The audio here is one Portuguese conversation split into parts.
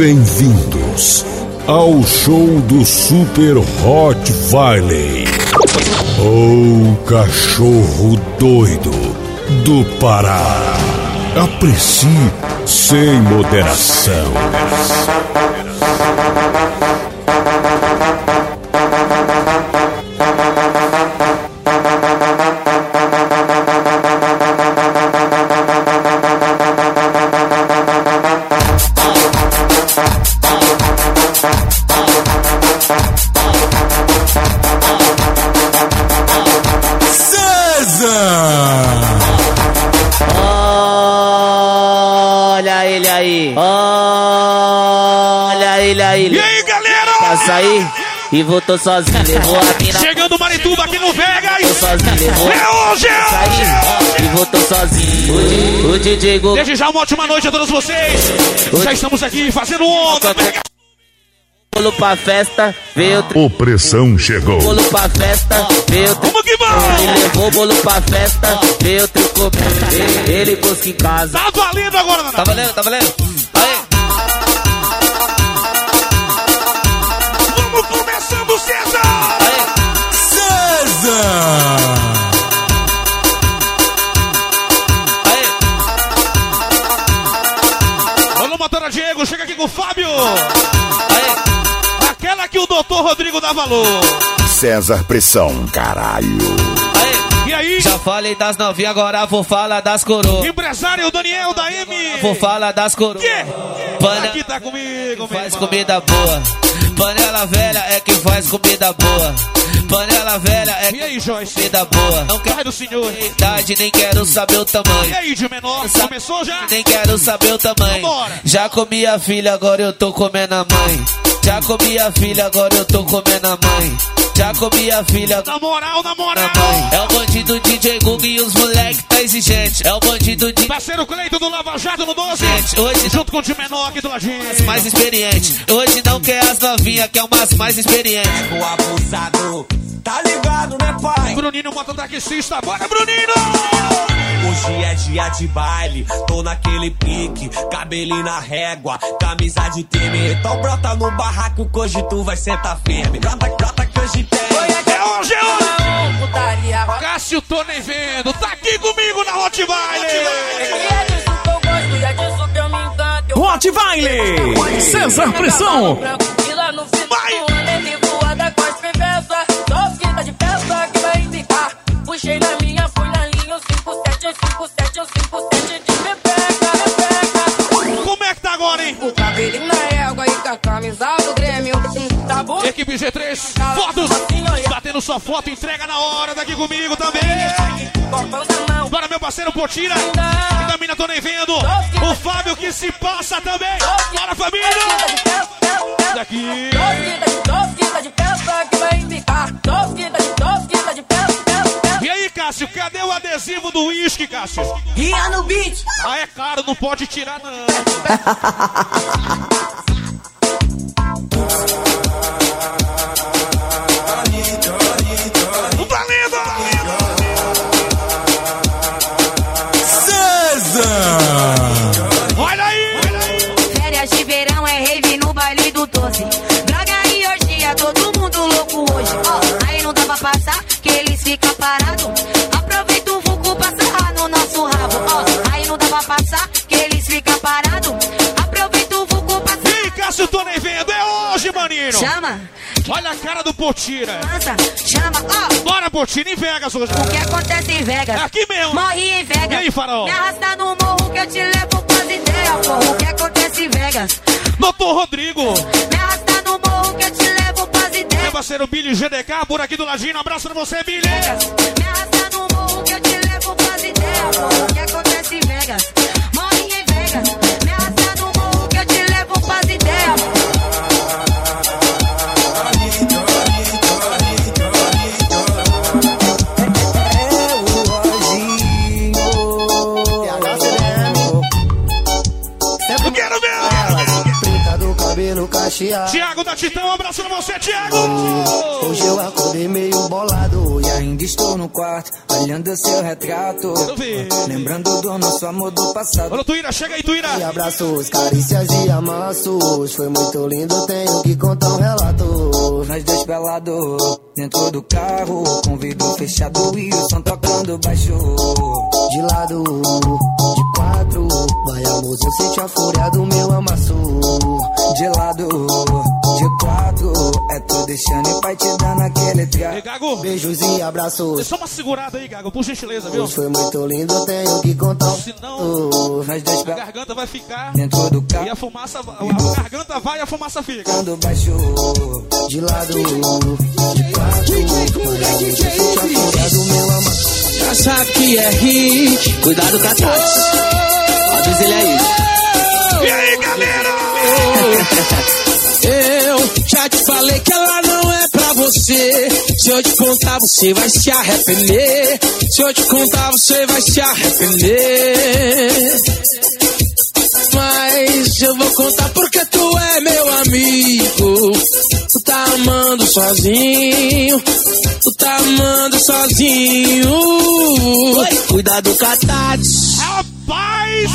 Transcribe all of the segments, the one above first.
Bem-vindos ao show do Super Hot Valley. O cachorro doido do Pará. Aprecie sem moderação. E voltou sozinho, levou a mina. Chegando Marituba aqui no Vegas. Voltou sozinho, levou É hoje, é. E voltou sozinho. O, DJ Go. Desde já uma ótima noite a todos vocês. Já estamos aqui fazendo onda. Bolo pra festa, veio o Opressão chegou. bolo pra festa, veio o Vamos que Ele vamos. levou o bolo pra festa, veio o tricô. Ele, ele busca em casa. Tá valendo agora, Naná. Tá valendo, tá valendo? Fábio. Aí. Aquela que o doutor Rodrigo dá valor. César Pressão, caralho. Aí. E aí, Já falei das novinhas, agora vou falar das coroas. empresário Daniel da M. Vou falar das coroas. Que? Pana- Aqui tá comigo, Faz irmão. comida boa. Panela velha é que faz comida boa. Panela velha é E aí, Joyce? comida boa. Não quero do senhor. idade, nem quero saber o E tamanho. aí, de menor? Começou já? Nem quero saber o tamanho. Vambora. Já comi a filha, agora eu tô comendo a mãe. Já comi a filha, agora eu tô comendo a mãe. Já comi a filha, Na moral, na moral. É o bandido DJ Google e os moleque tá exigente. É o bandido de Parceiro Cleito do Lava Jato no 12. Gente, hoje Junto com o de menor aqui do ladinho. mais experiente. Hoje não quer as novinhas, quer umas mais experientes. O abusado, tá ligado, né, pai? Bruninho moto taxista. Bora, Bruninho! Hoje é dia de baile, tô naquele pique, cabelinho na régua, camisa de time. Então brota no barraco que hoje tu vai sentar firme. Brota, brota que hoje tem. É hoje, é hoje. Putaria, Cássio tô nem vendo. Tá aqui comigo na Hot E Valley. é disso que eu gosto, e é disso que eu me encanto. Eu Hot Valley! César Pressão! E lá no fim Vai. do ano ele voada com as firmeza. Só quinta de festa que vai ficar. Puxei na minha, fui na linha, o 57, 57, o 57 de pepeca, pepeca. Como é que tá agora, hein? O cabelinho na égua e com a camisa do Grêmio. Bom? Equipe G3, fotos. Batendo sua foto, entrega na hora daqui comigo também. Bora, meu parceiro Potira. E da mina tô nem vendo. O Fábio que se passa também. Bora, família. Daqui. Que. E aí, Cássio, cadê o adesivo do uísque, Cássio? Ria no beat. Ah, é caro, não pode tirar, não. Chama, Olha a cara do Potira. dança, chama, ó. Bora, Potira, em Vegas hoje. O que acontece em Vegas? É aqui mesmo. Morre em Vegas. E aí, farol? Me arrasta no morro que eu te levo pras ideias, porra. O que acontece em Vegas? Doutor Rodrigo. Me arrasta no morro que eu te levo pras Meu ideias. parceiro Billy GDK, por aqui do ladinho. Um abraço pra você, Billy. Me arrasta no morro que eu te levo pras ideias, porra. O que acontece em Vegas? Morre em Vegas. Me arrasta no morro que eu te levo pras ideias. Eu quero ver. cabelo cacheado. Tiago da Titã, um abraço pra você, Tiago! Hoje eu acordei meio bolado e Ainda estou no quarto, olhando seu retrato. Lembrando do nosso amor do passado. Olha Tuíra, chega aí, Tuíra! E abraços, carícias e amassos. Foi muito lindo, tenho que contar um relato. Nós dois pelados, dentro do carro. Com vidro fechado e o som tocando baixo. De lado, de quatro. Vai amorzinho, sente a fúria do meu amasso. De lado, de quatro. É tu deixando e pai te dando aquele. Gago, Beijos e abraços. só uma segurada aí, Gago, por gentileza, viu? Hoje foi muito lindo, tenho que contar Senão. Nós dois a garganta vai ficar dentro do e carro. a fumaça, a garganta vai e a fumaça fica. Tocando baixo. De lado, de quatro. Vai amorzinho, sente a fúria do meu amasso. Já sabe que é hit, cuidado com a Avisa ele aí. E aí, galera? Eu já te falei que ela não é pra você. Se eu te contar, você vai se arrepender. Se eu te contar, você vai se arrepender. Mas eu vou contar porque tu é meu amigo. Tu tá amando sozinho. Tu tá amando sozinho. Cuidado com a Tati. Rapaz!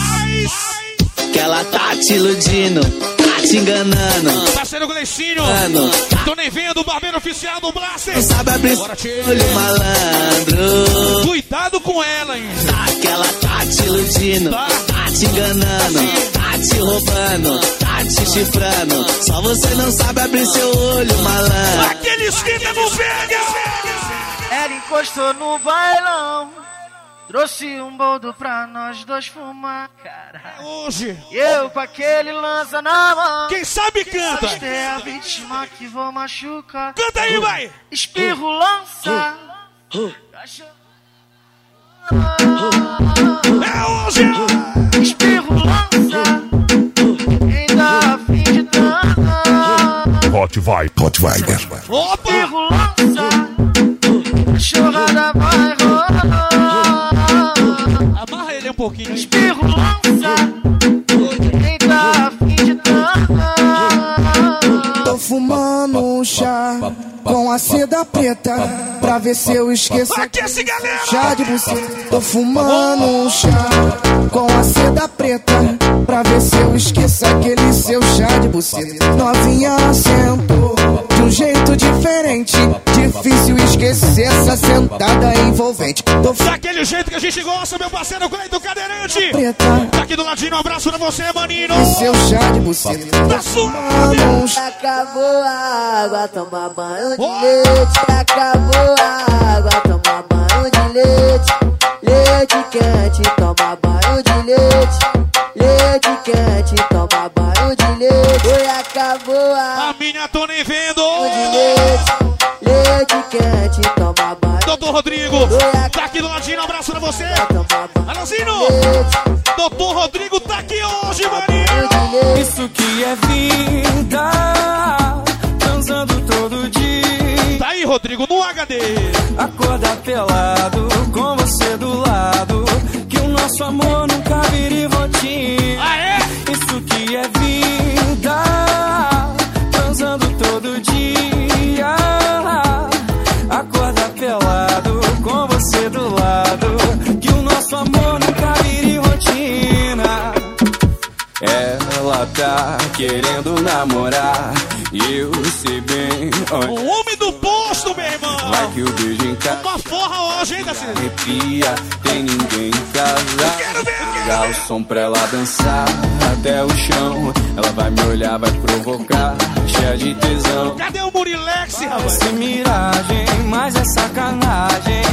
Que ela tá te iludindo, tá te enganando. Parceiro Gleicinho, Mano, tô nem vendo o barbeiro oficial do Blaster. não sabe abrir Bora, olho malandro. Cuidado com ela, hein? Tá que ela tá te iludindo, tá te enganando, tá te roubando, tá te chifrando. Só você não sabe abrir seu olho malandro. Aquele esquenta não pega! Ela encostou no bailão. Trouxe um boldo pra nós dois fumar, cara. Hoje, Eu com aquele lança na mão. quem sabe canta. Você é a vítima que vou machucar. Canta aí, vai! Espirro lança. Cachorro- É hoje! Espirro lança. Ainda a fim de dançar. Hot Vibe. Hot Vibe. Opa! Espirro lança. Chorada vai rolar. Amarra ele um pouquinho. Espirro lança. Ainda a fim de dançar. Tô fumando um chá com a seda preta pra ver se eu esqueço. Aquece, galera! Chá de buceta. Tô fumando um chá com a seda preta pra ver se eu esqueço aquele seu chá de buceta. Novinha sentou de um jeito diferente. Difícil esquecer essa sentada envolvente. Tô Daquele jeito que a gente gosta, meu parceiro Cleiton Cadeirante! preta Tá aqui do ladinho, um abraço pra você, maninho! e seu chá de buceta. Tá chá. Acabou a água, toma banho de Oh! leite. Acabou a água, dançar até o chão. Ela vai me olhar, vai provocar, cheia de tesão. Cadê o Murilex, rapaz? Parece miragem, mas é sacanagem.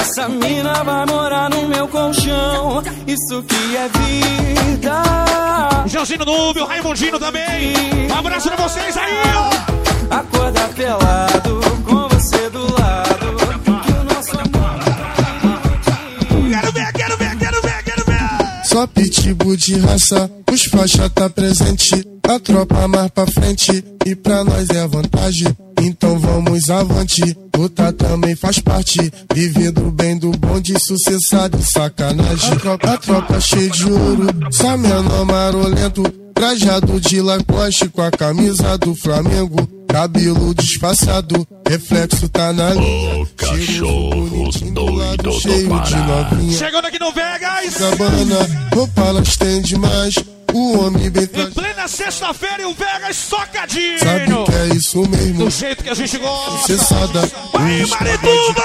Essa mina vai morar no meu colchão. Isso que é vida. Joãozinho Núbio, Raimundinho também! Um abraço pra vocês aí! ó. Acordar pelado Só pitbull de raça, os faixa tá presente. A tropa mais pra frente e pra nós é vantagem. Então vamos avante, luta também faz parte. Vivendo bem do bonde, sucessado sacanagem. A tropa, a tropa cheia de ouro, só menor marolento. Trajado de Lacoste com a camisa do Flamengo. Cabelo disfarçado, reflexo tá na linha. Cachorro doido cheio do de novinha. Chegando aqui no Vegas. Cabana, roupa elas têm demais. O homem bem Em plena sexta-feira e o Vegas socadinho. Sabe que é isso mesmo. Do jeito que a gente gosta. Cessada. Vai, Marituba!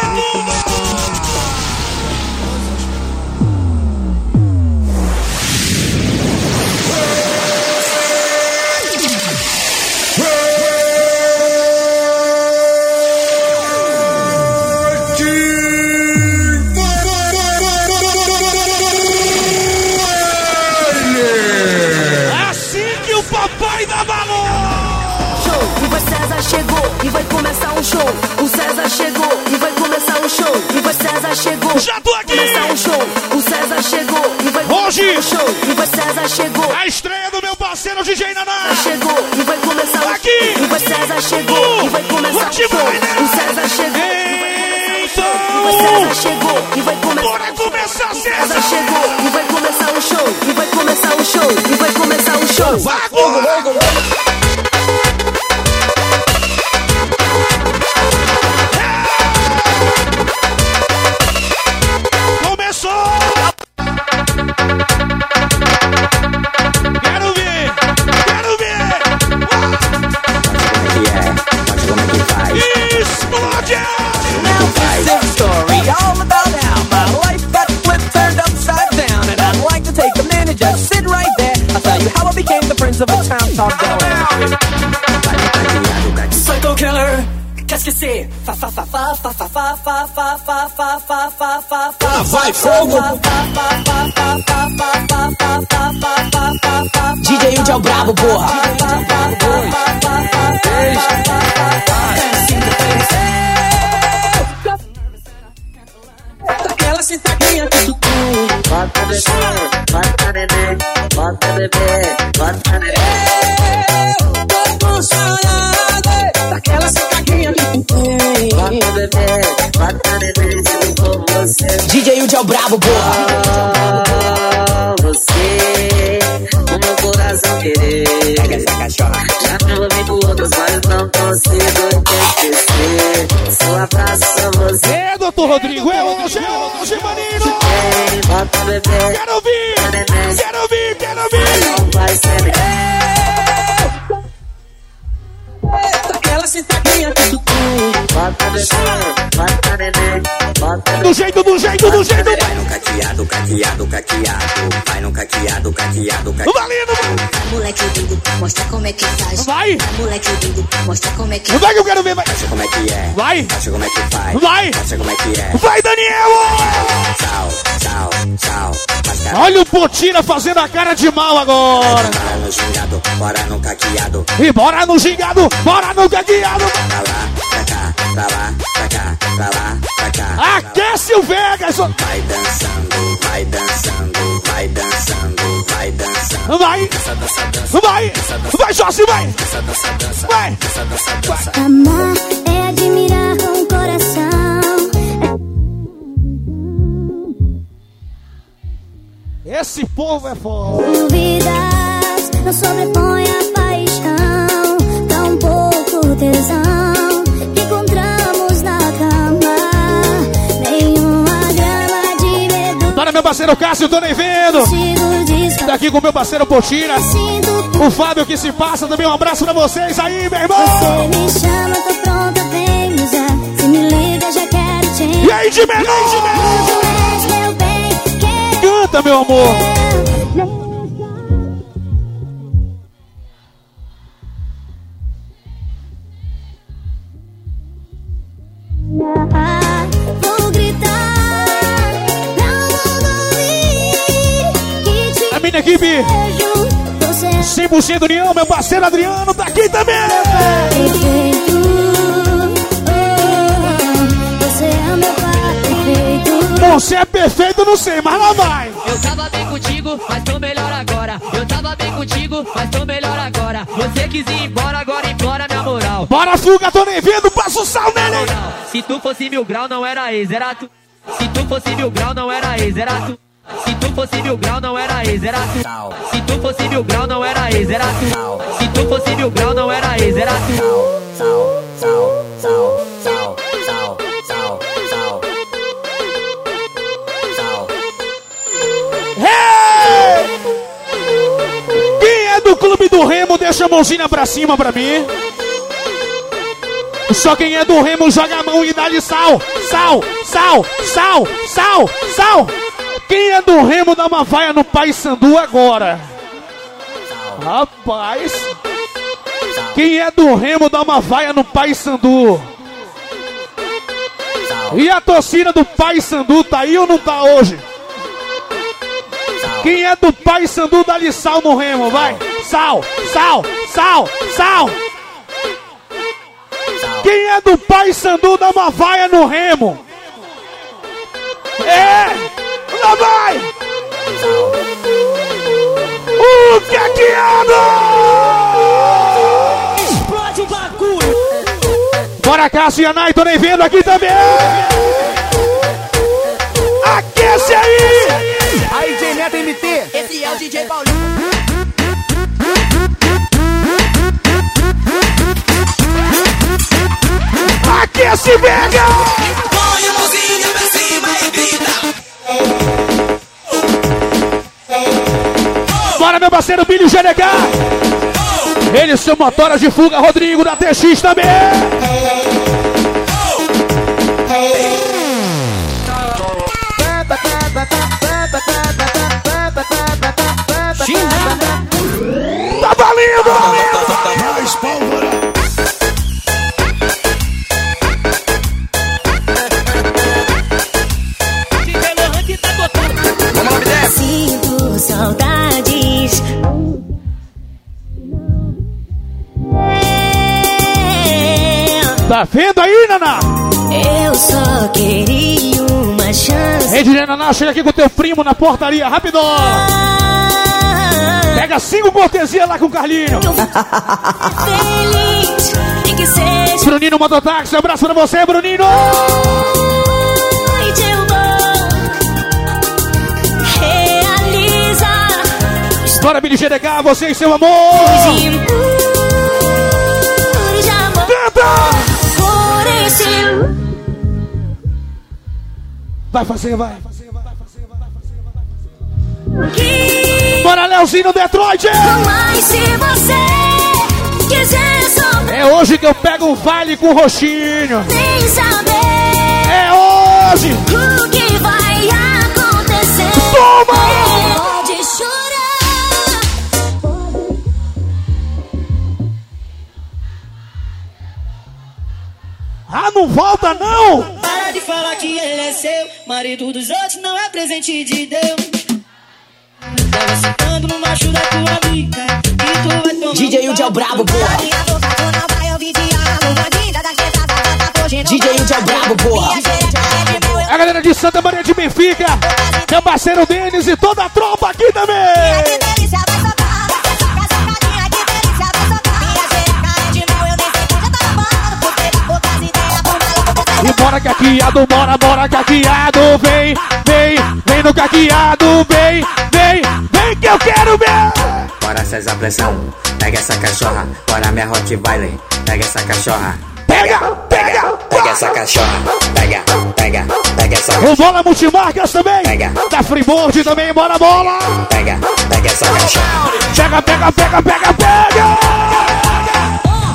E vai começar um show. O César chegou e vai começar um show. E vai César chegou. Já tô aqui! Começar um show. O César chegou e vai Hoje! começar um show. E vai César chegou. A estreia do meu parceiro DJ Naná! Chegou e vai começar um Aqui! show. E vai César chegou e vai começar um show. né? O César chegou e vai Então! o César chegou e vai começar Bora um show. começar, O César César! chegou e vai começar um show. E vai começar um show. E vai começar um show. Agora! Começou! Fa Vai, fogo! DJ Udi é o brabo, porra! Aquela sentadinha que tu Bota bebê, bota neném, bota bebê, O brabo, porra! Ah, você, o meu coração querer. Já me envolvi com outros, mas não consigo te esquecer. Sua abraço só você É, doutor Rodrigo, é hoje, é hoje, maninho! Bota bebê, Quero ouvir! Quero ouvir, quero ouvir! não vai ser sentadinha que tu tem Bota bebê, bota neném, bota bebê. Do jeito, do jeito, do jeito! Vai caqueado, caqueado, caqueado. Vai no caqueado, caqueado, caqueado. Valendo! Moleque lindo, mostra como é que faz. Vai! Moleque lindo, mostra como é que Vai que eu quero ver, vai! Acha como é que é? Vai! Acha como é que faz? Vai! Acha como é que é? Vai, Daniel! Tchau, tchau, tchau. Olha o Potira fazendo a cara de mal agora! Bora no gingado, bora no caqueado. E bora no gingado, bora no gagueado! Pra lá, pra cá, pra lá, pra cá, pra lá, pra cá. Aquece o Vegas! Vai dançando, vai dançando, vai dançando, vai dançando. Vai! Vai! Vai, Jossi, vai! Vai! Amar é admirar com o coração. Esse povo é foda! Dúvidas não sobrepõe a paixão. Tão pouco tesão meu parceiro Cássio, tô nem vendo! Tá aqui com meu parceiro Potira, o Fábio que se passa também. Um abraço pra vocês aí, meu irmão! Você me chama, tô pronta, vem me usar. Se me liga, já quero te E aí, de quero Canta, meu amor! Vou equipe, vejo. Você é 100% União, meu parceiro Adriano tá aqui também! Você é perfeito. Não sei, mas lá vai! Eu tava bem contigo, mas tô melhor agora. Eu tava bem contigo, mas tô melhor agora. Você quis ir embora, agora implora minha moral. Bora, fuga, tô nem vendo, passa o sal nele! Se tu fosse mil grau, não era ex, era tu. Se tu fosse mil grau, não era ex, era tu. Se tu fosse mil grau, não era ex, era tu. Se tu fosse mil grau, não era ex, era tu. Se tu fosse mil grau, não era ex, era tu. Sal, sal, sal, sal, sal, sal, sal. Sal. Quem é do clube do Remo, deixa a mãozinha pra cima pra mim. Só quem é do Remo joga a mão e dá de sal. Sal, sal, sal, sal, sal. Quem é do Remo dá uma vaia no Pai Sandu agora. Rapaz. Quem é do Remo dá uma vaia no Pai Sandu. E a torcida do Pai Sandu tá aí ou não tá hoje? Quem é do Pai Sandu dá sal no Remo, vai. Sal, sal, sal, sal. Quem é do Pai Sandu dá uma vaia no Remo. É, lá vai. O caqueado! Explode o bagulho! Bora, Cássio e a Nai, tô nem vendo aqui também! Aquece aí! Aí, DJ Neto MT! Esse é o DJ Paulinho! Aquece, pega! Parceiro Billy GDK! Ele, seu motora de fuga, Rodrigo da TX também! Tá vendo aí, Naná? Eu só queria uma chance. Ei, DJ Naná, chega aqui com teu primo na portaria, rápido! Pega cinco cortesias lá com o Carlinho. Feliz, nem que seja Bruninho Mototáxi, abraço pra você, Bruninho! Bora, Billy GDK, você e seu amor! Vai fazer, vai. que Bora, Leozinho Detroit! Mas se você quiser só É hoje que eu pego um vale com o roxinho. nem saber É hoje! o que vai acontecer. Toma! Pode chorar. Ah, não volta não! De falar que ele é seu, marido dos outros não é presente de Deus. Tava sentando no macho da tua amiga, e tu vai tomar DJ Udi é o brabo, porra. DJ Udi é o brabo, porra. A galera de Santa Maria de Benfica, meu parceiro Denis e toda a tropa aqui também! Bora caqueado, bora, bora caqueado, vem, vem, vem no caqueado, vem, vem, vem que eu quero ver! Bora César Pressão, pega essa cachorra, bora minha Rottweiler, pega essa cachorra. Pega, pega, Pega essa cachorra, pega, pega, pega essa O Bola Multimarcas também, Pega. da Freeboard também, bora bola! pega, pega essa cachorra. Pega, pega, pega, pega, pega!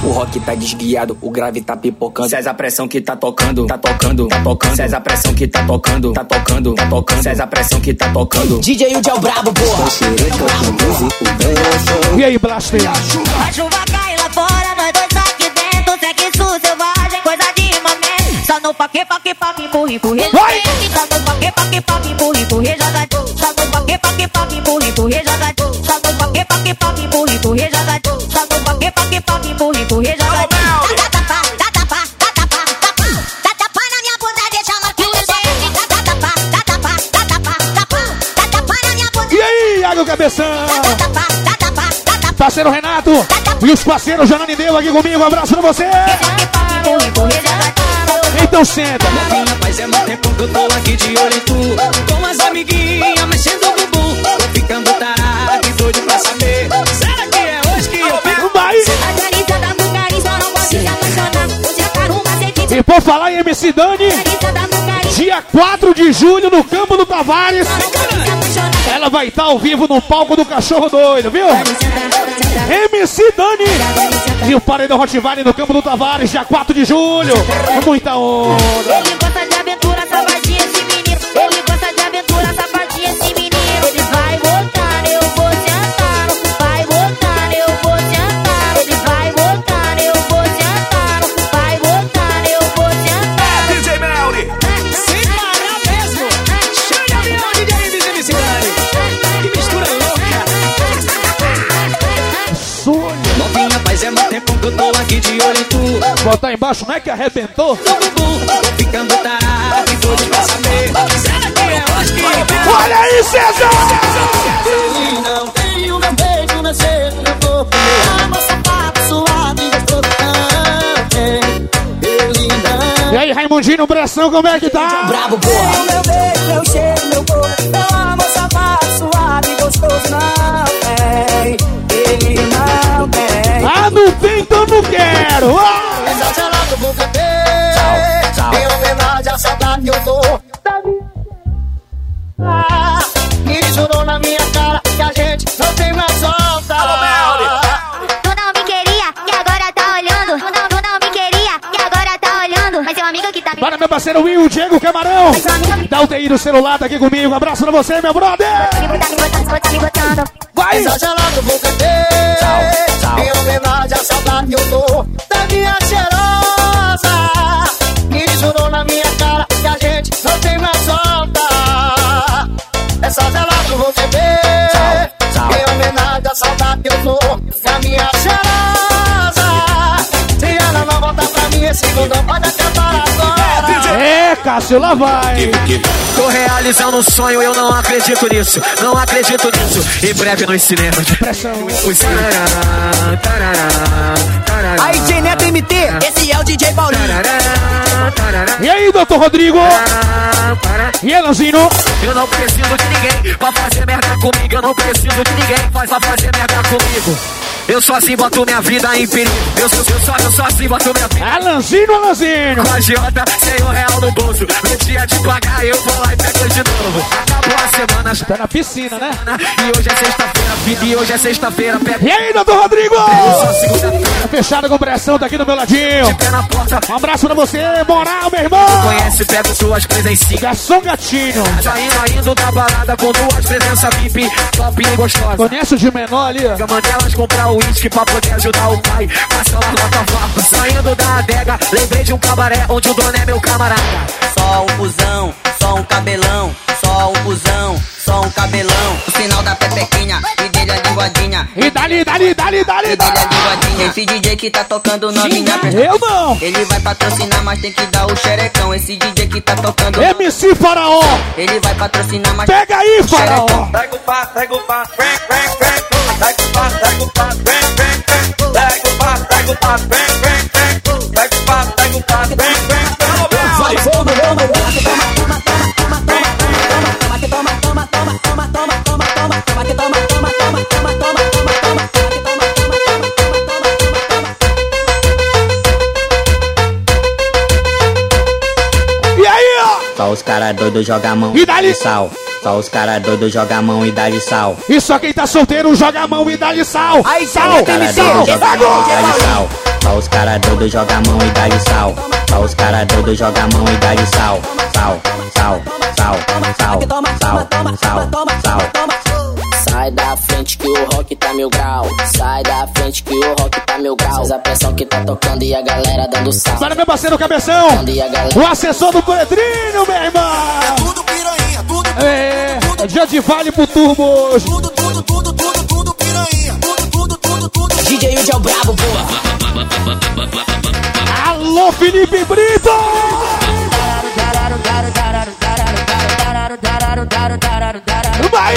O rock tá desguiado, o grave tá pipocando. César Pressão que tá tocando, tá tocando, tá tocando. César Pressão que tá tocando, tá tocando, tá tocando. César Pressão que tá tocando. DJ é o brabo, porra. E aí, Blaster? A chuva cai lá fora, nós dois aqui dentro. Sexo selvagem, coisa de momento. Só no paque, paque, paque, empurra. Vai! Só no paque, paque, paque, empurra, empurra, joga. Só no paque, paque, paque, empurra, empurra, joga. Só no paque, paque, paque, empurra, empurra, joga. cabeção. Parceiro Renato e os parceiros Janani Deu aqui comigo. Um abraço pra você. Então senta. É tempo que eu tô aqui de olho em tu. Com as amiguinhas mexendo o bumbum. Tô ficando tarado e doido pra saber. Será que é hoje que eu! Você tá carisma, não pode se apaixonar. Você tá E por falar em MC Dani dia 4 de julho no Campo do Tavares. Ela vai estar ao vivo no palco do Cachorro Doido, viu? MC Dani e o Paredão Rottweiler no Campo do Tavares, dia 4 de julho. Muita onda. Ele gosta de aventura, safadinha esse menino. Ele Botar embaixo, não é que arrebentou? Ficando tarado tô de pra saber. Será que é hoje que Olha aí, César! Ele não tem o meu beijo na cena do corpo. Meu amor sapato suado e gostoso E aí, Raimundinho, pressão, como é que tá? Bravo, porra. Meu beijo, meu cheiro, meu corpo. Meu amor sapato suave e gostoso não tem. Ele não tem. Ah, não tem, então não quero! Ah! Não tem mais volta. Tu não me queria e agora tá olhando. Tu não, tu não me queria e agora tá olhando. Mas seu amigo que tá me Para meu parceiro Will, Diego Camarão. Dá o TI do celular, tá aqui comigo. Abraço pra você, meu brother. tá me botando. Vai! Exagerado, vou beber. Em homenagem à saudade que eu tô Cássio, lá vai. Tô realizando um sonho, eu não acredito nisso. Não acredito nisso. Em breve nos cinemas. Pressão. Aí, DJ Neto MT, esse é o DJ Paulinho. E aí, doutor Rodrigo? E aí, Lanzino? Eu não preciso de ninguém pra fazer merda comigo. Eu não preciso de ninguém pra fazer merda comigo. Eu sozinho boto minha vida em perigo. Eu, sou, eu, só, eu sozinho boto minha vida. Alanzino, Alanzino. Com a Giota, sem um real no bolso. No dia de pagar, eu vou lá e pego de novo. Acabou a semana, Tá na piscina, né? e hoje é sexta-feira, vida, e hoje é sexta-feira. Pega E aí, doutor Rodrigo? só. Tá fechado com pressão, tá aqui do meu ladinho. Um abraço pra você, moral, meu irmão. conhece, pego suas presencinhas. Garçom Gatinho. Saindo, indo da balada com duas presenças VIP, top e gostosa. Conhece o de menor ali? mandei elas comprar o uísque pra poder ajudar o pai. Passa lá nota vapo. Saindo da adega, lembrei de um cabaré onde o dono é meu camarada. Só um busão, só um cabelão, só um busão, só um cabelão. O sinal da pepequinha e dele a linguadinha. E dali, dali, dali, dali, E dele a linguadinha. Esse DJ que tá tocando novinha. presta Eu não. Ele vai patrocinar, mas tem que dar o xerecão. Esse DJ que tá tocando. MC Faraó. Ele vai patrocinar, mas. Pega aí, Faraó. Pega o passo, pega o passo, vem, vem, vem. Pega o passo, pega o passo, vem, vem, vem. Pega o passo, pega o passo, vem, vem, vem. Pega o passo, pega o passo, vem, vem. Vai, fogo, vamos, vamos. E Só os cara doido joga a mão E dali? sal. Só os cara doido joga a mão e dá de sal. E só quem tá solteiro joga a mão e dá-lhe sal. Aí, sal, os cara sal. doido joga a mão e dá de Agora. sal. Só os cara doido joga a mão e dá de sal. Só os cara doido joga a mão e dá de sal. Sal, sal, sal, sal, sal, sal, sal. Sai da frente que o rock tá mil grau. Sai da frente que o rock tá mil grau. Faz a pressão que tá tocando e a galera dando sal. Para meu parceiro Cabeção. O assessor do Pedrinho, meu irmão. É tudo piranha, tudo É, é dia de vale pro turbo hoje. Tudo, tudo, tudo, tudo, tudo piranha. Tudo, tudo, tudo, tudo. DJ Udi é o brabo, porra. Alô, Felipe Brito. Vai.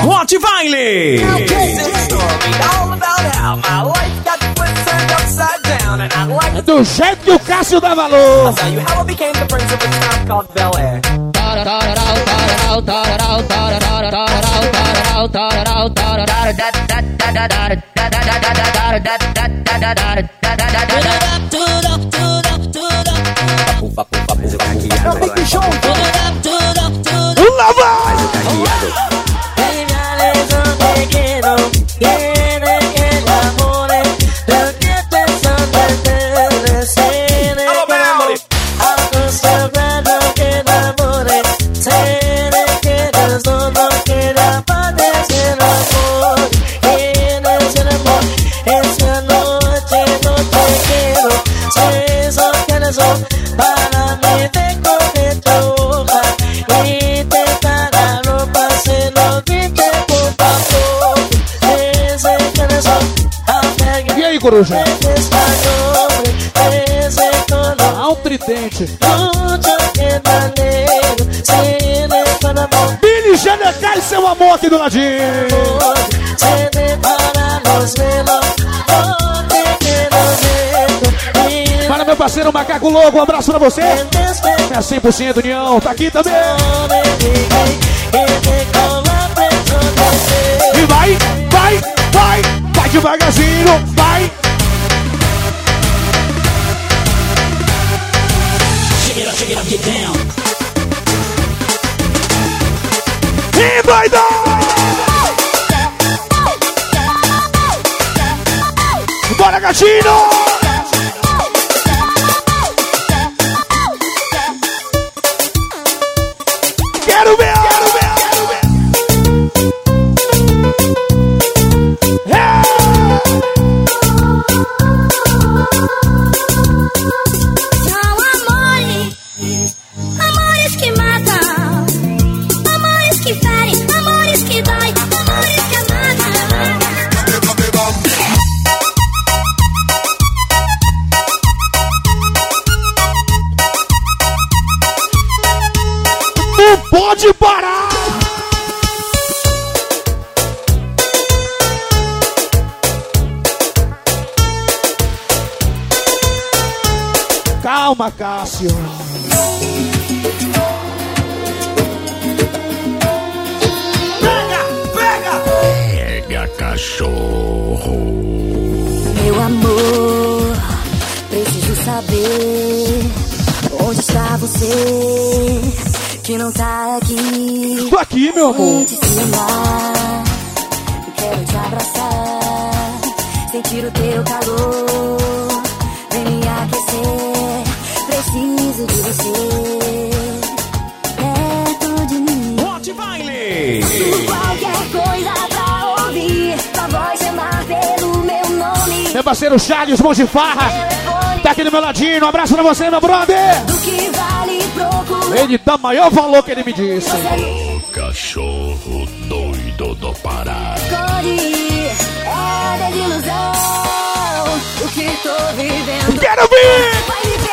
Rottweiler. É do jeito que o Cássio dá valor. Tararau, tararau, da, da, da, da, da, da, da, coruja? Ah, um tridente. Billy Genecar e seu amor aqui do ladinho. Para meu parceiro Macaco Louco, um abraço pra você. É 100% União, tá aqui também. E vai, vai, vai, vai devagarzinho, chino. Cássio. Pega cachorro. Meu amor, preciso saber onde está você que não tá aqui. Tô aqui, meu amor. Quero te abraçar, sentir o teu calor, parceiro Charles Mão de Farra. Tá aqui do meu ladinho. Um abraço pra você, meu brother. Do que vale procurar. Ele dá maior valor que ele me disse. Cachorro doido do Pará. É. Quero ver!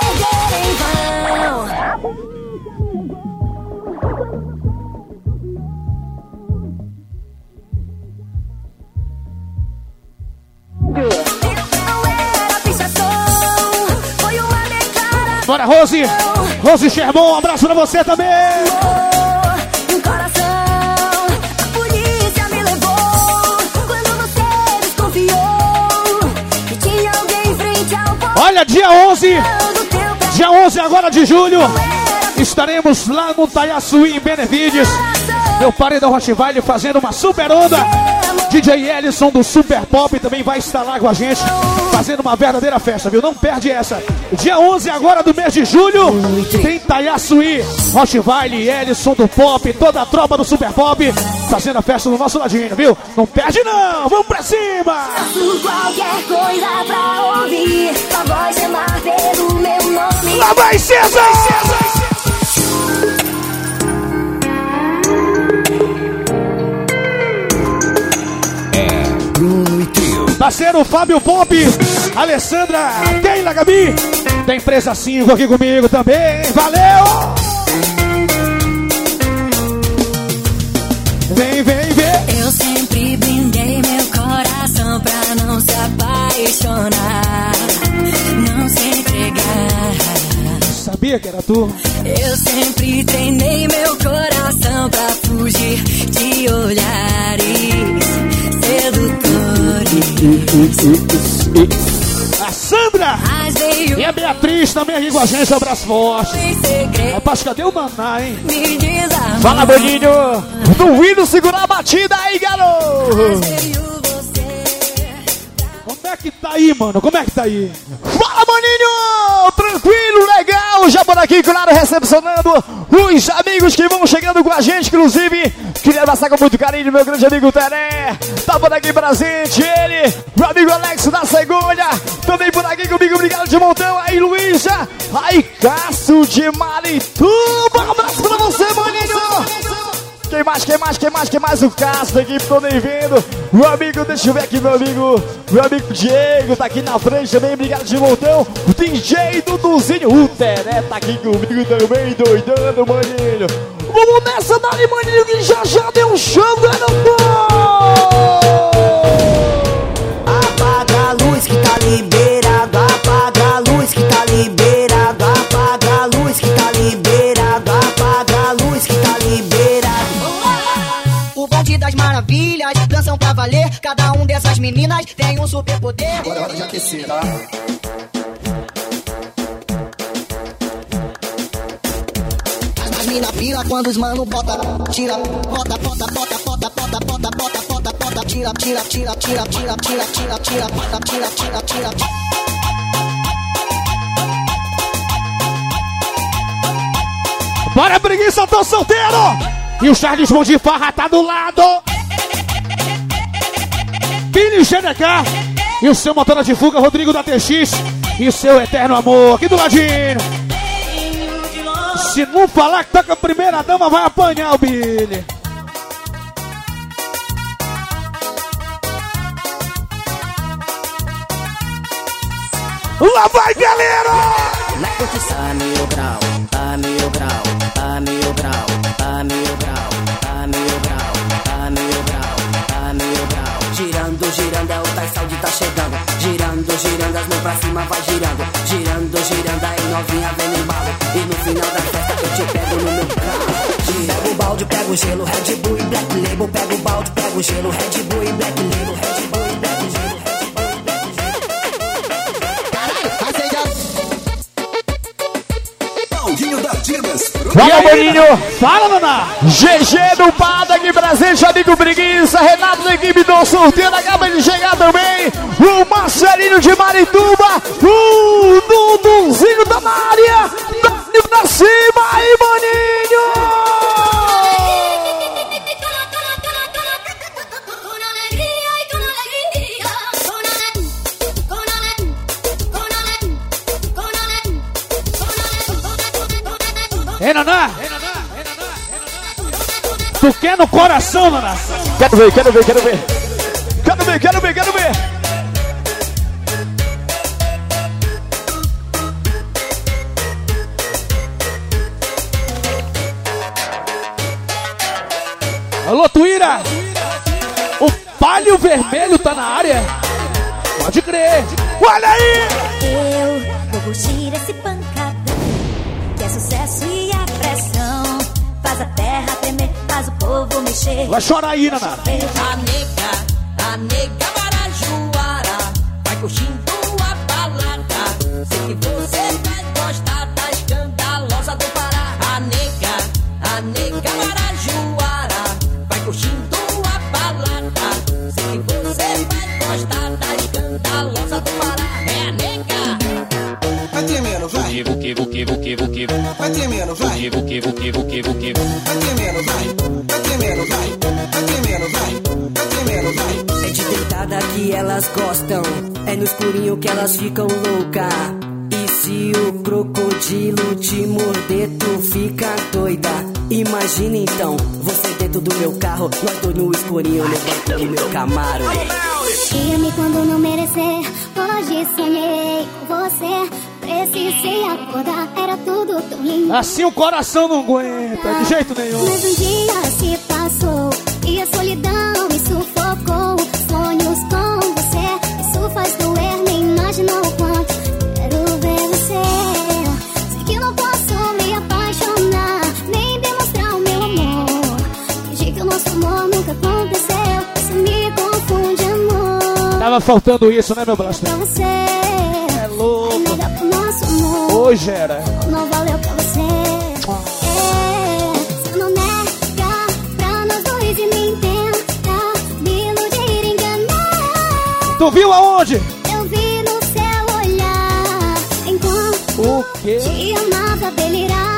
Rose. Rose Sherbon, um abraço pra você também. Olha, dia 11, dia 11 agora de julho, estaremos lá no Taiaçuí, em Benevides. Meu da Rottweiler fazendo uma super onda. DJ Ellison do Super Pop também vai estar lá com a gente, fazendo uma verdadeira festa, viu? Não perde essa. Dia 11 agora do mês de julho, tem Taiaçuí, Rottweiler, Ellison do Pop, toda a tropa do Super Pop, fazendo a festa do nosso ladinho, viu? Não perde não, vamos pra cima! Qualquer coisa pra ouvir, tua voz chamar pelo meu nome. Lá vai César! Bruno Parceiro Fábio Pop, Alessandra, Keila Gabi, da empresa 5 aqui comigo também, valeu! Vem, vem, vem! Eu sempre brindei meu coração pra não se apaixonar, não se entregar. Sabia que era tu? Eu sempre treinei meu coração pra fugir de olhares. A Sandra e a Beatriz também aqui com a gente, abraço forte. Rapaz, cadê o Naná, hein? Fala, Boninho! Duvido segurar a batida aí, garoto! É que tá aí, mano? Como é que tá aí? Fala, maninho! Tranquilo, legal! Já por aqui, claro, recepcionando os amigos que vão chegando com a gente, inclusive. Queria abraçar com muito carinho meu grande amigo Teré. Tá por aqui presente, ele, meu amigo Alex da Cegonha. Também por aqui comigo, obrigado de montão. Aí, Luísa. Aí, Cássio de Marituba. Um abraço pra você, maninho! Quem mais, quem mais, quem mais, quem mais? O Cássio da equipe, tô nem vendo. Meu amigo, deixa eu ver aqui, meu amigo. Meu amigo Diego tá aqui na frente também, obrigado de montão. O DJ Duduzinho, o Teré tá aqui comigo também, doidando, maninho. Vamos nessa, Dali, maninho, que já já deu show, garoto! Apaga a luz que tá liberado, dançam pra valer. Cada um dessas meninas tem um superpoder. Agora é hora de aquecer, tá? As mina pira quando os mano bota, tira, bota, bota, bota, bota, bota, bota, bota, bota, bota, tira, tira, tira, tira, tira, tira, tira, tira, bota, tira, tira, tira, tira. Bora, preguiça, tô solteiro! E o Charles Mão de Farra tá do lado! Billy GDK e o seu motora de fuga, Rodrigo da TX e seu eterno amor aqui do ladinho. Se não falar que toca a primeira dama, vai apanhar o Billy. Lá vai, galera! Na curtição mil grau, a mil grau, a mil grau, a mil grau, É o Tais Saúde tá chegando. Girando, girando, as mãos pra cima vai girando. Girando, girando, aí novinha vem embalo. E no final da festa eu te pego no meu carro. Pega o balde, pega o gelo, Red Bull e Black Label. Pega o balde, pega o gelo, Red Bull e Black Label. Red Bull Fala, Boninho! Fala, Naná! GG do aqui presente, amigo Preguiça, Renato da equipe do sorteio acaba de chegar também, o Marcelinho de Marituba, o Duduzinho da área, Dani pra cima aí, Boninho! Ei, Naná! Tu quer no coração, Naná? Quero ver, quero ver, quero ver. Quero ver, quero ver, quero ver. Alô, Tuíra! O palio vermelho tá na área? Pode crer! Olha aí! Eu vou curtir esse pancadão povo mexer. Vai chorar aí, Naná. A nega, a nega marajoara Vai curtindo a balada. Sei que você Vai tremendo, vai. Vai tremendo, vai. Vai tremendo, vai. Vai tremendo, vai. Vai tremendo, vai. É de deitada que elas gostam, é no escurinho que elas ficam louca. E se o crocodilo te morder, tu fica doida. Imagina então, você dentro do meu carro, nós dois no escurinho no banco do meu Camaro. Ame quando não merecer Hoje sonhei com você Acordar Era tudo tão lindo. Assim o coração não aguenta, de jeito nenhum. Mas um dia se passou E a solidão me sufocou. Sonhos com você Isso faz doer, nem imaginou o quanto Quero ver você. Sei que não posso me apaixonar Nem demonstrar o meu amor. Fingir que o nosso amor nunca aconteceu. Isso me confunde, amor. Tava faltando isso, né, meu você. É louco. Hoje era. Não valeu pra você. É, você não nega pra nós dois e me tenta me iludir, enganar. Tu viu aonde? Eu vi no seu olhar enquanto O quê? te amava delirava.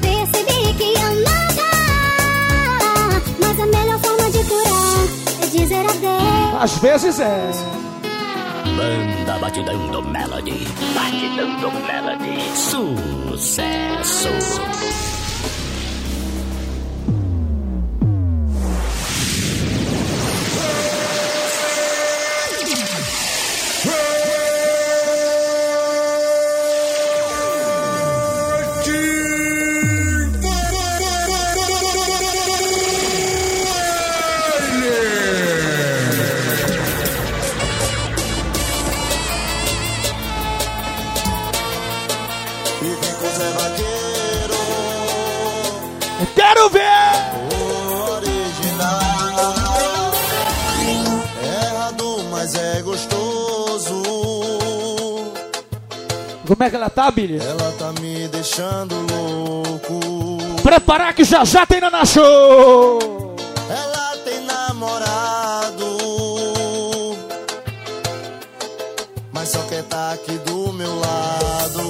Percebi que nada. Mas a melhor forma de curar é dizer adeus. Às vezes é. Banda Batidão do Melody. Batidão do Melody. Sucesso. Quero Como é que ela tá, Billy? Ela tá me deixando louco. Preparar que já já tem na show! Ela tem namorado. Mas só quer tá aqui do meu lado.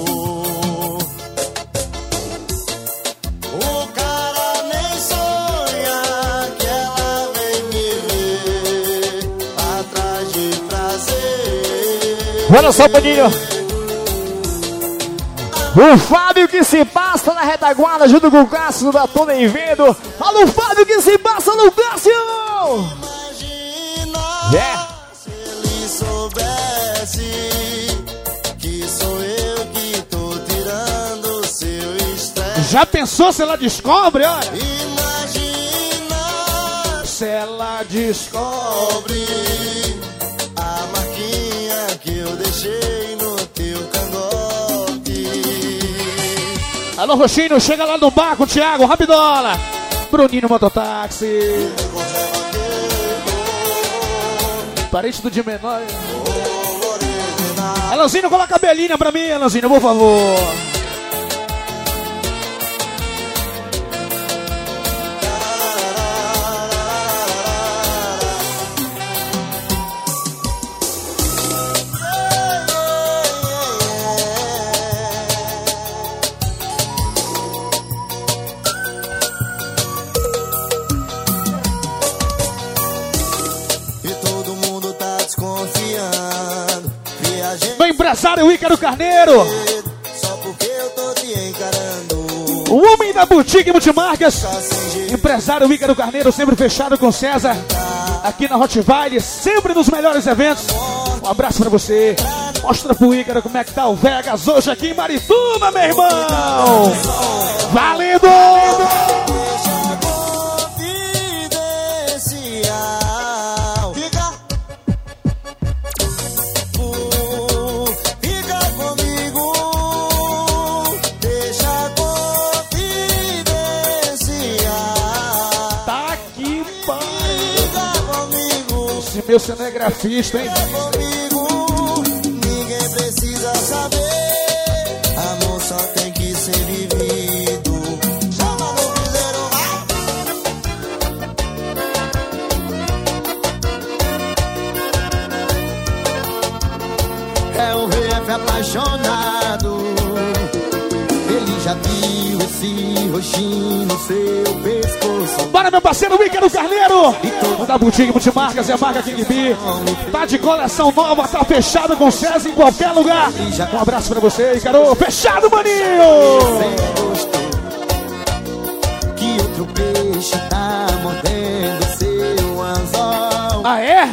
O cara nem O Fábio que se passa na retaguarda junto com o Cássio da Tona em Vendo. Olha o Fábio que se passa no Cássio! É. Se ele soubesse que sou eu que tô tirando seu estresse. Já pensou se ela descobre, olha? Imagina Se ela descobre. a marquinha que eu deixei Alô, Roxinho, chega lá no bar com o Thiago, rapidola! Bruninho Mototáxi. Parente do de menor. Elanzinho, coloca a belinha pra mim, Elanzinho, por favor. Empresário Ícaro Carneiro. O homem da boutique multimarcas. Empresário Ícaro Carneiro, sempre fechado com César. Aqui na Rottweiler, sempre nos melhores eventos. Um abraço pra você. Mostra pro Ícaro como é que tá o Vegas hoje aqui em Marituba, meu irmão. Valendo! Confidencial. Meu cinegrafista, hein? Fica comigo. Ninguém precisa saber. Amor só tem que ser vivido. Chama no piseiro, vai. É o VF apaixonado. Esse roxinho no seu pescoço. Bora, meu parceiro Ícaro Carneiro! O da Boutique Multimarcas é a marca King B. Tá de coleção nova, tá fechado com César em qualquer lugar. Um abraço pra você, Ícaro. Fechado, maninho! Que outro peixe tá mordendo seu anzol. Ah, é?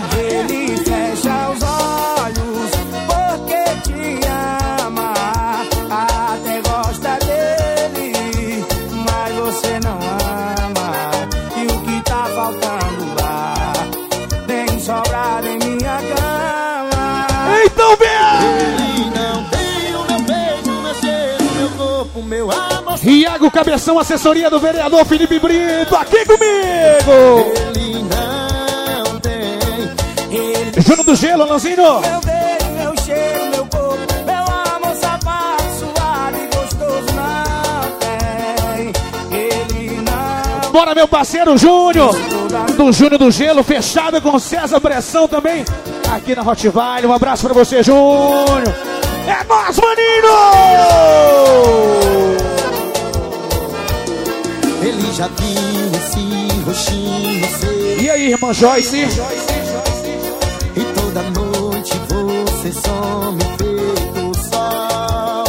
Cabeção, assessoria do vereador Felipe Brito, aqui comigo! Ele não tem, ele Júnior do Gelo, Alanzinho. Meu beijo, meu cheiro, meu corpo, meu amor sapato, suave, gostoso não tem. Ele não. Bora, meu parceiro Júnior. Do Júnior do Gelo, fechado com César Pressão também. Aqui na Hot Valley. Um abraço pra você, Júnior. É nós, maninho! Ele já viu esse rostinho seu E aí, irmã Joyce? E toda noite você some feito sol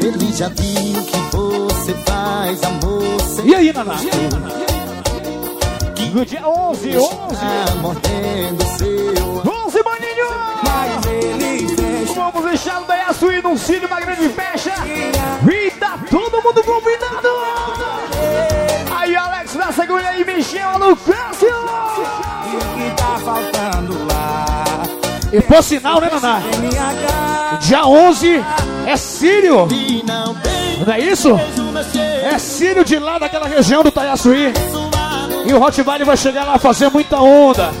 Ele já viu que você faz amor sem E aí, Naná? No dia 11, 11. Tá mordendo seu 11, maninho! Mas ele fez. Vamos deixar o Daiaçuí num cine, uma grande festa. E tá todo mundo convidado. Segunda aí, Michel. E o que tá faltando lá? E por sinal, né, Naná? Dia 11 é Sírio. Não é isso? É Sírio de lá daquela região do Taiaçuí. E o Hot Valley vai chegar lá fazer muita onda.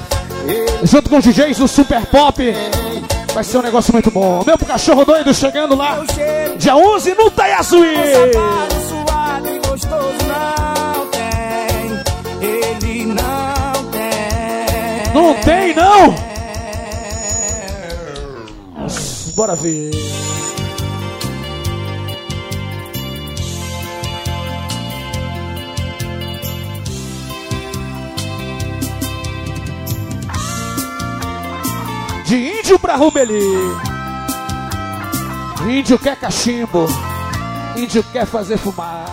Junto com os DJs do Super Pop. Vai ser um negócio muito bom. Meu cachorro doido chegando lá. Dia 11 no Taiaçuí. Sapato Não tem, não? Nossa, Bora ver. De índio pra Rubeli. Índio quer cachimbo. Índio quer fazer fumaça.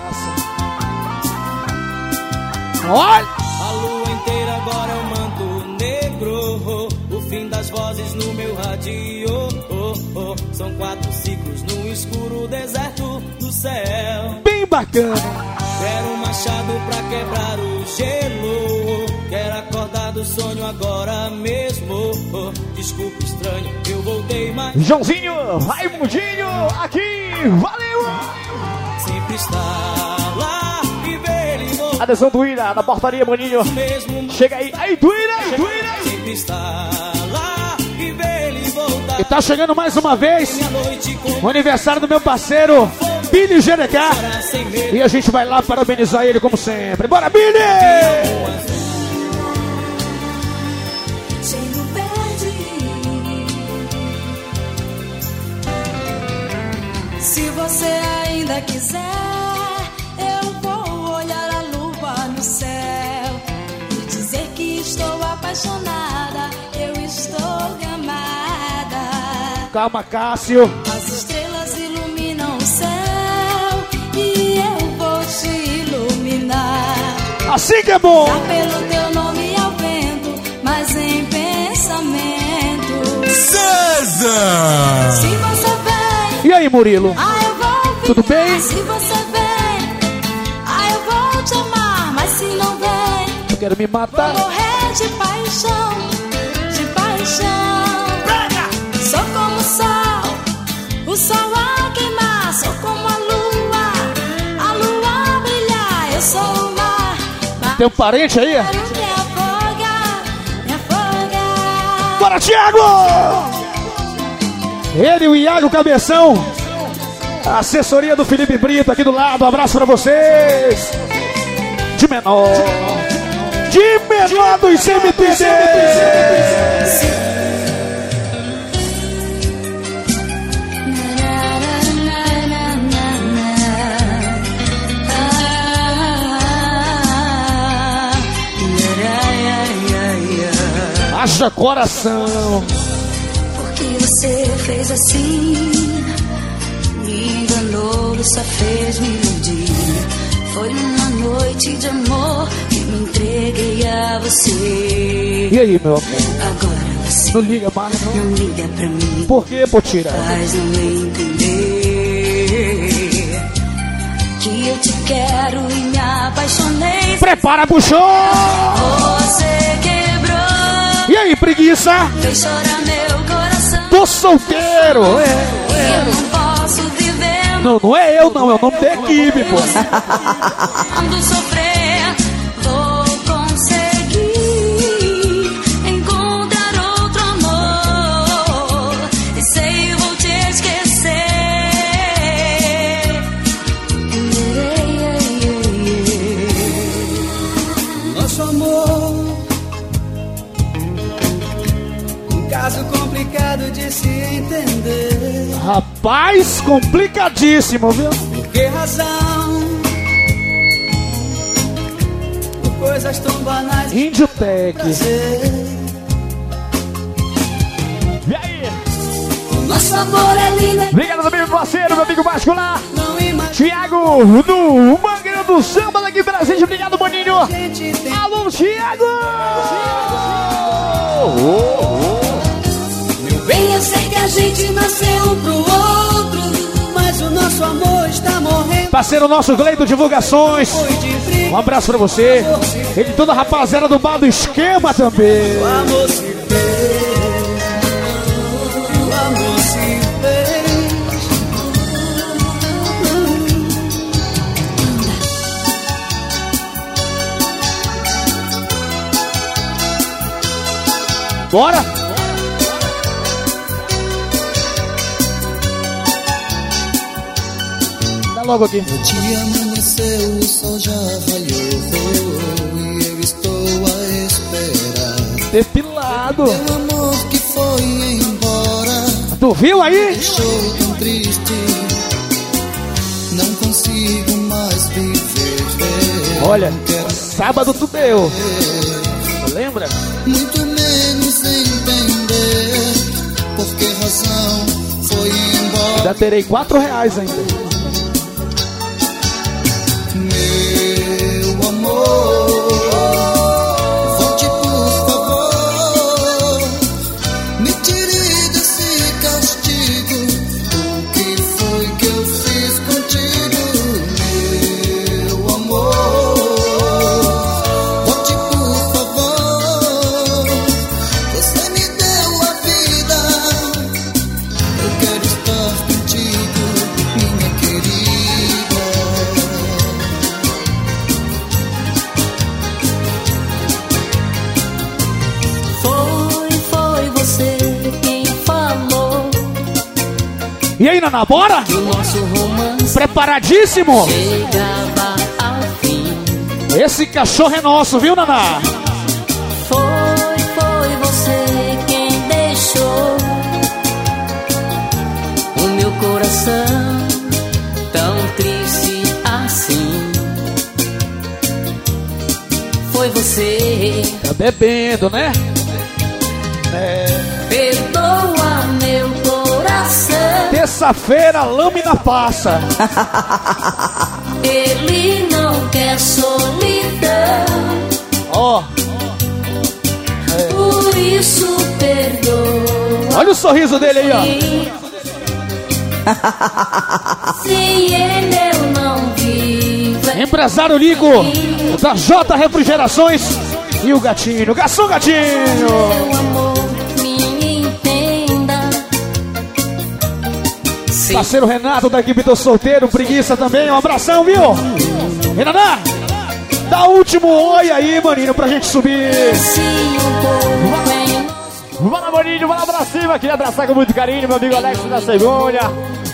Olha! A lua inteira agora é no meu rádio. São quatro ciclos no escuro deserto do céu. Bem bacana. Quero um machado pra quebrar o gelo. Quero acordar do sonho agora mesmo. Desculpa, estranho, eu voltei, mas Joãozinho, Raimundinho, aqui, valeu! sempre está lá e ver ele voltar. Atenção, Duíra, na portaria, maninho. Chega aí, aí, Duíra, Duíra! Sempre está E tá chegando mais uma vez o aniversário do meu parceiro Billy GDK. E a gente vai lá parabenizar ele como sempre. Bora, Billy! Se você ainda quiser, Calma, Cássio. As estrelas iluminam o céu e eu vou te iluminar. Assim que é bom! Dar pelo teu nome ao vento, mas em pensamento. César! Se você vem, E aí, Murilo? ah, eu vou Tudo ficar. bem? Se você vem, ah, eu vou te amar, mas se não vem, Tu quer me vou matar? morrer de paixão, de paixão. Tem um parente aí? Bora, Thiago! Ele e o Iago Cabeção. A assessoria do Felipe Brito aqui do lado. Um abraço pra vocês. De menor. De menor dos CMTD. Haja coração. Porque você fez assim, me enganou só fez me iludir. Foi uma noite de amor que me entreguei a você. E aí, meu amor? Agora você Não liga mais, não. não liga pra mim, Por que, Potira? faz não entender que eu te quero e me apaixonei. Prepara pro show! Você quebrou, E aí, preguiça? fez chorar meu coração. Tô solteiro. É. Eu não posso viver Não, não é eu, não. É o nome da equipe, pô. Quando sofrer, Rapaz, complicadíssimo, viu? Por que razão? Por coisas tão banais. Índio Tech. E aí? Nosso amor é lindo. Obrigado também, meu parceiro, meu amigo vascular. Tiago, no Mangueiro do Samba daqui presente. Obrigado, maninho. Alô, Tiago! Bem, eu sei que a gente nasceu um pro outro. Mas o nosso amor está morrendo. Parceiro nosso Gleito Divulgações. Um abraço pra você. Ele toda a rapaziada do bar do esquema também. O amor se fez. O amor se fez. Bora! Logo aqui. O dia amanheceu, o sol já raiou e eu estou a esperar. Depilado. Meu amor que foi embora. Tu viu aí? Deixou tão triste. Não consigo mais viver. Olha, sábado tu deu. Lembra? Muito menos entender por que razão foi embora. Já terei quatro reais ainda. E aí, Naná, bora? Preparadíssimo? chegava ao fim. Esse cachorro é nosso, viu, Naná? Foi, foi você quem deixou o meu coração tão triste assim. Foi você. Tá bebendo, né? Terça-feira, lâmina passa. Ele não quer solidão. Ó, Por isso perdoa. olha o sorriso dele aí, ó. Sem ele eu não vivo. Empresário Ligo, da J Refrigerações e o gatinho. Garçom gatinho! Meu amor, Parceiro Renato da equipe do solteiro, preguiça também. Um abração, viu? Renaná, dá o último oi aí, maninho, pra gente subir. Bora, Boninho, bora pra cima. Queria abraçar com muito carinho meu amigo Alex da Cegonha.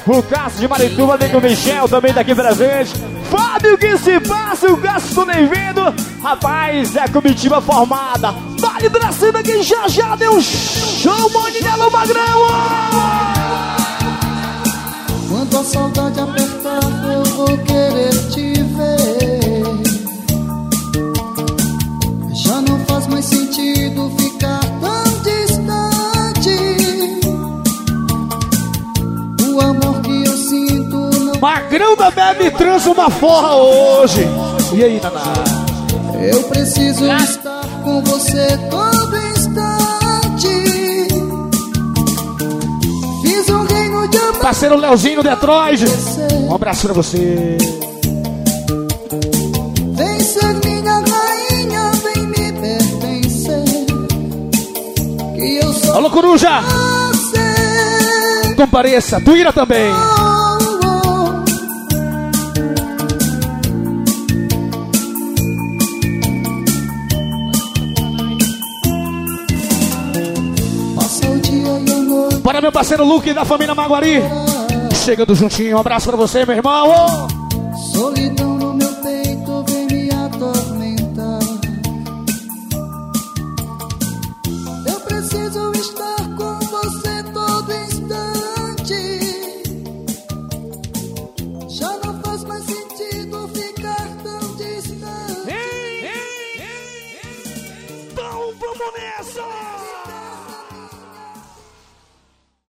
O Cássio de Marituba, com o Michel também daqui presente. Fábio, que se passa? O Cássio tô nem vendo. Rapaz, é a comitiva formada. Vale pra cima que já já deu show, Boninho, alô, Magrão. Quando a saudade apertar, eu vou querer te ver. Já não faz mais sentido ficar tão distante. O amor que eu sinto não. Magrão da Bebe transa uma forra hoje. E aí, Naná? Eu preciso estar com você todo Parceiro Leozinho Detroit. Um abraço pra você. Vem ser minha rainha, vem me pertencer. Que eu sou Alô, Coruja! Compareça, Tuíra também. Para meu parceiro Luke da família Maguari. Chegando juntinho, um abraço pra você, meu irmão. Solidão